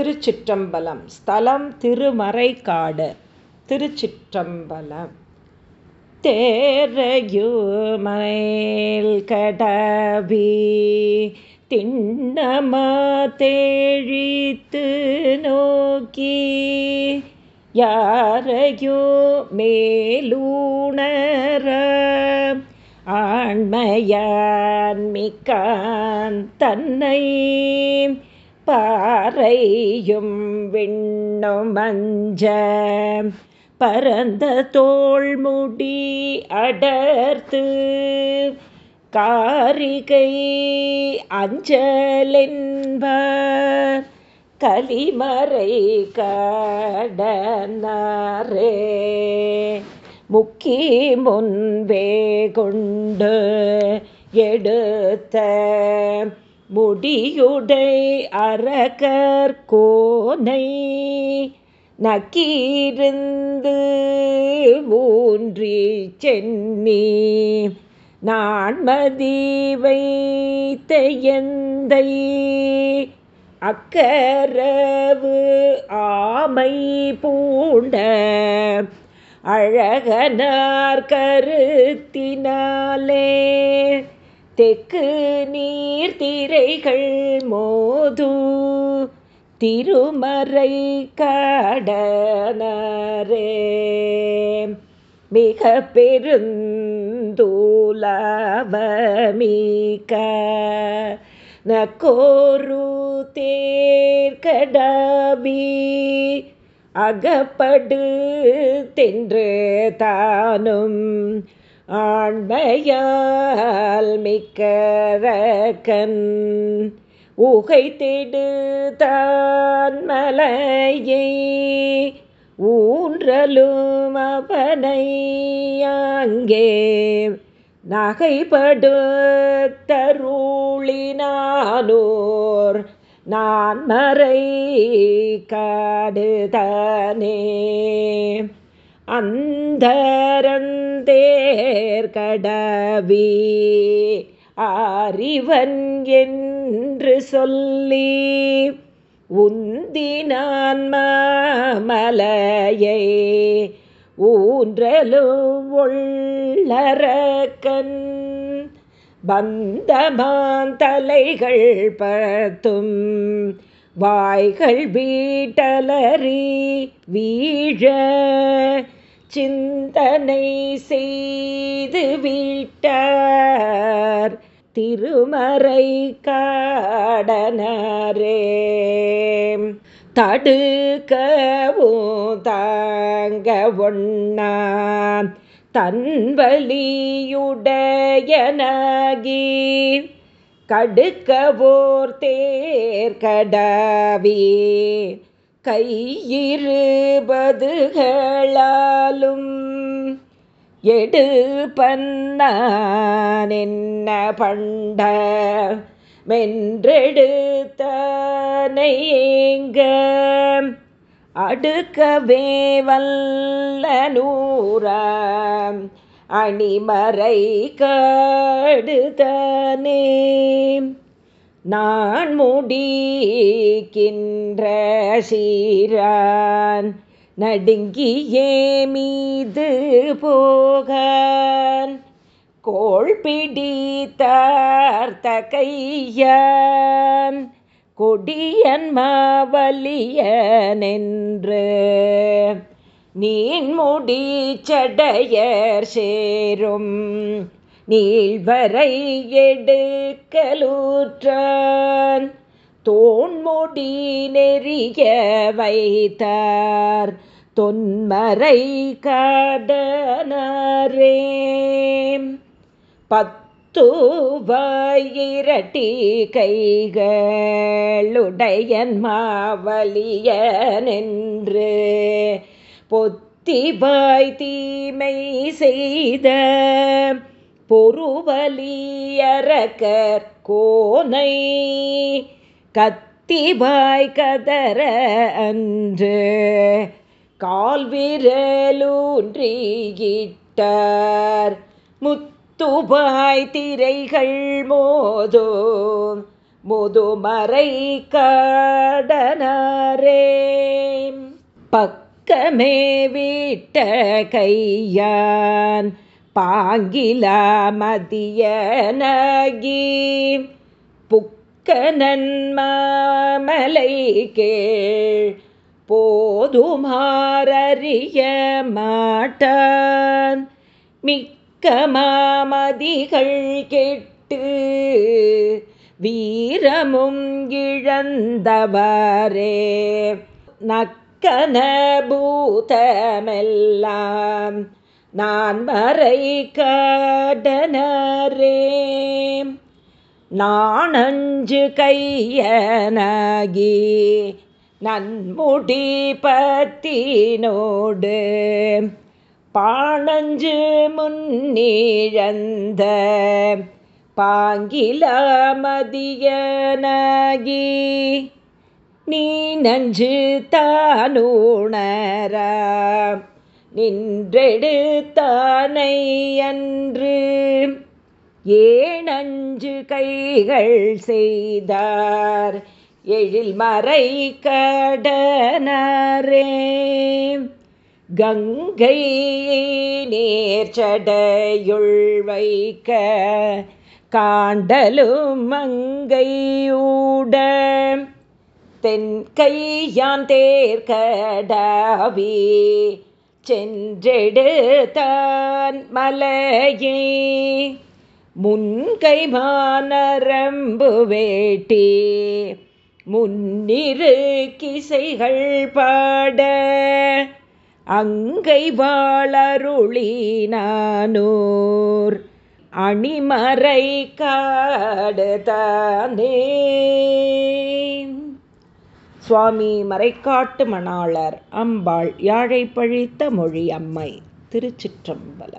திருச்சிற்றம்பலம். ஸ்தலம் திருமறைக்காடு. திருச்சிற்றம்பலம். தேரையுமேல் கடவி திண்ணமா தேழித்து நோக்கி யாரையோ மேலூணர ஆண்மையான் மிக்கான் தன்னை பாறையும் விண்ணும் மஞ்ச பரந்த தோள்முடி அடர்த்து காரிகை அஞ்சலென்பார் கலிமறை கடனாரே. முக்கி முன்பே கொண்டு எடுத்த முடியுடை அரகர் நக்கீருந்து ஊன்றி சென்னி நான்மதி வைத்தையந்தை அக்கரவு ஆமை பூண்ட அழகனார் கருத்தினாலே தெற்கு நீர் திரைகள் மோது திருமறை கடனரே. மிக பெருந்தூலவமிக்க நக்கோரு தேர்கடவி அகப்படு தென்று தானும் ஆண்மையால் மிக்கரக்கன் உகை திடு தான் ஊன்றலும் அவனை அங்கே. நகைப்படு தருளினானோர் நான் மறை காடுதானே. அந்தரந்தேர்கடவி அறிவன் என்று சொல்லி உந்தினான் மலையை ஊன்றலும் உள்ளரக்கன். பந்தமான் தலைகள் பத்தும் வாய்கள் வீட்டலறி வீழ சிந்தனை செய்து வீட்டார் திருமறை காடனரே. தடுக்கவும் தாங்க ஒண்ணா தன்வலியுடையனகி கடுக்கவோர் தேர்கடாவி கையிருபதுகளாலும் எடு பண்ணான் என்ன பண்ட? மென்றெடுத்தனையேங்க. அடுக்கவே வல்ல நூறாம் அணிமறை கடுதனே நான் முடிக்கின்ற சீரான் நடுங்கியே மீது போகன். கோள் பிடித்தார்த்த கையான் கொடியன் மாவலியனென்று. நீன் முடி சடையர் சேரும் நீழ்வரை எடுக்கலூற்றான் தோன்முடி நெறிய வைத்தார். தொன்மறை கடனரே. பத்துவாயிரட்டி கைகளுடையன் மாவலிய நின்று பொத்திவாய் தீமை செய்த பொறுவலியரக்கர் கோனை கத்திவாய் கதற அன்று கால்விரலூன்றியிட்டார் முத்துபாய் திரைகள் மோதோ முதுமறை கடனரே. பக்கமே விட்ட கையான் பாங்கிலா மதியனகி புக்கனன் கேள் போதுமாறிய மாட்டான். மிக்க மாமதிகள் கெட்டு வீரமும் இழந்தவரே. நக்கன பூதமெல்லாம் நான் மறை கடனரே. நானஞ்சு கையனகி நன்முடி பத்தினோடு பாணஞ்சு முன்னிழந்த பாங்கிலமதியனாகி நீ நஞ்சு தானுணரா. நின்றெடுத்தானை அன்று ஏனஞ்சு கைகள் செய்தார் எழில் மறை கடனரே. கங்கை நேர்ச்சடையுள் வைக்க காண்டலும் மங்கையூட தென்கையான் தேர்கடாவே சென்றெடுத்தான் மலையே. முன்கை மானரம்பு வேட்டி முன்னிரு கிசைகள் பாட அங்கை வாழருளினானூர் அணிமறை காடுதானே. சுவாமி மறைக்காட்டு மணாளர் அம்பாள் யாழை பழித்த மொழி அம்மை திருச்சிற்றம்பலம்.